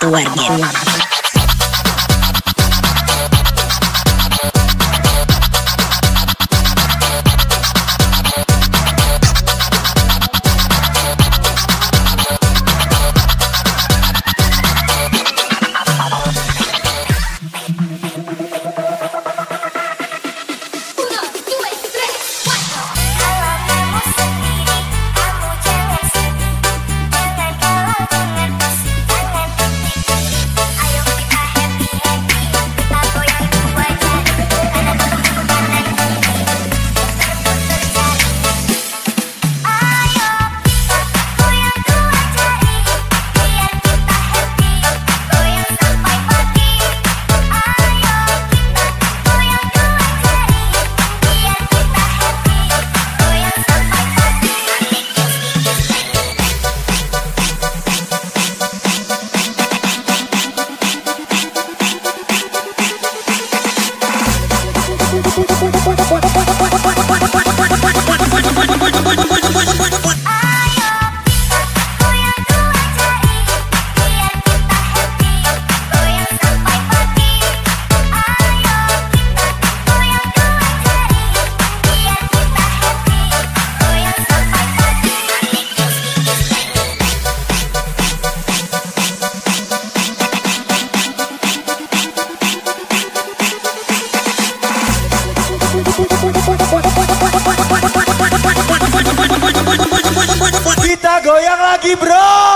Tú Kita goyang lagi bro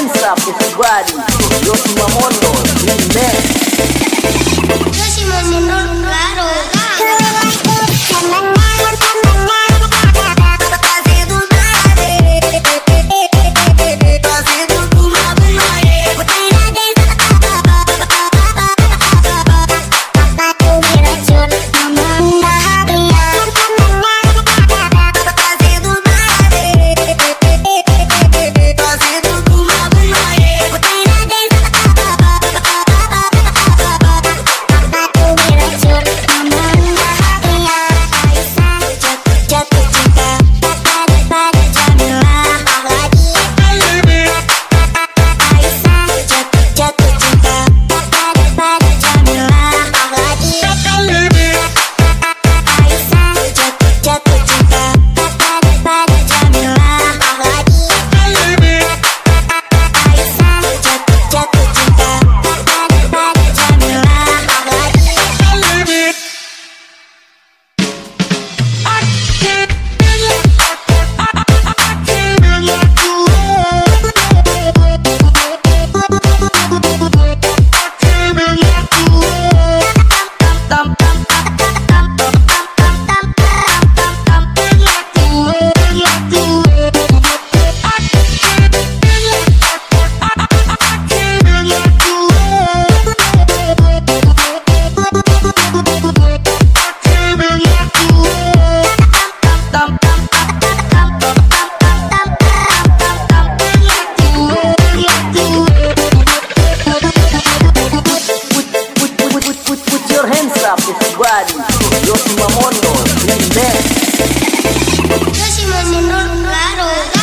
Hands up everybody, yo tu Yo soy mamón, no, no, no. Yo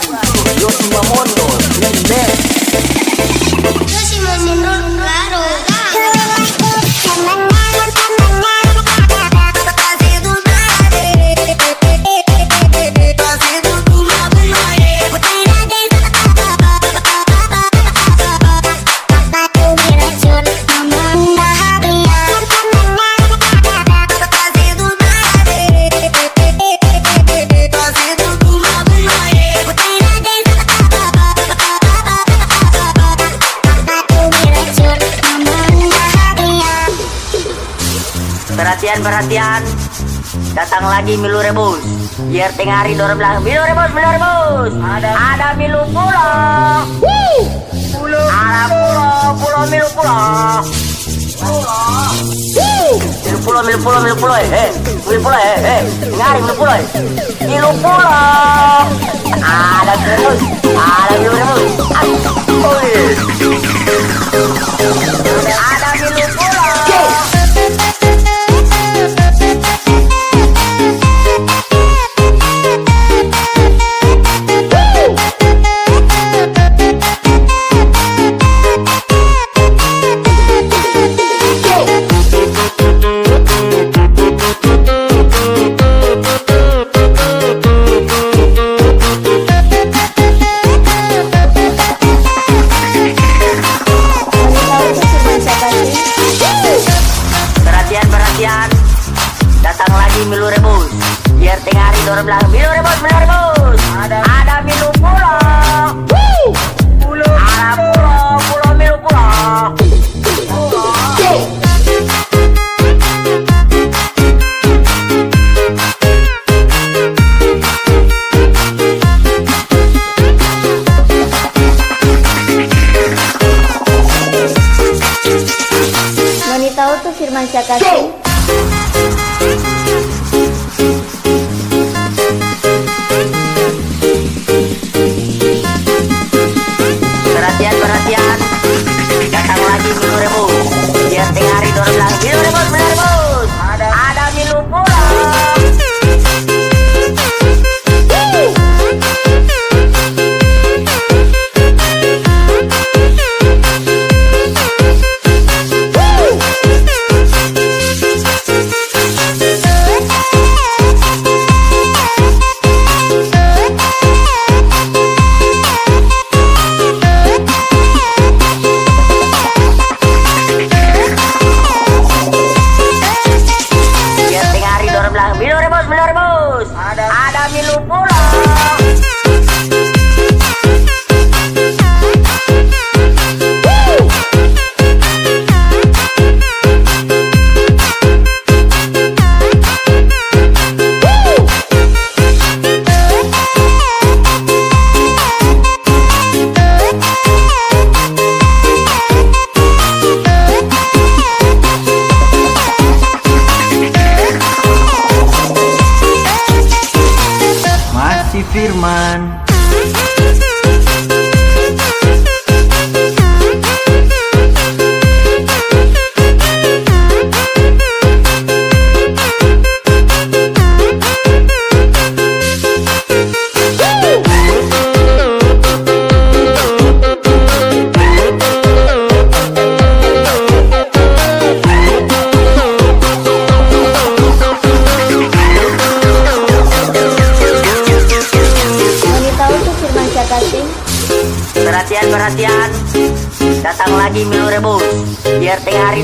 Yo Perhatian, perhatian. Datang lagi Milu Rebus. Biar tengah hari dorong bilang, Milu Rebus, Milu Rebus. Ada, ada Milu pulau, Wuh! pulau Ada Pulau, Pulau Milu pulau, pulau, Milu pulau Milu pulau, Milu pulau, eh, eh, Milu pulau, eh, eh. Tengah hari Milu pulau, eh. Milu Ada Milu Rebus. Ada Milu Rebus. Ada Milu Rebus.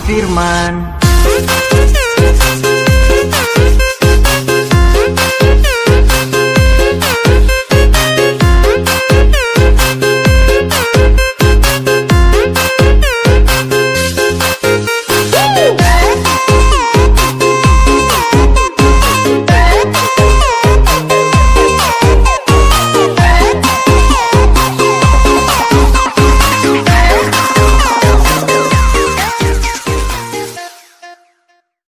Firman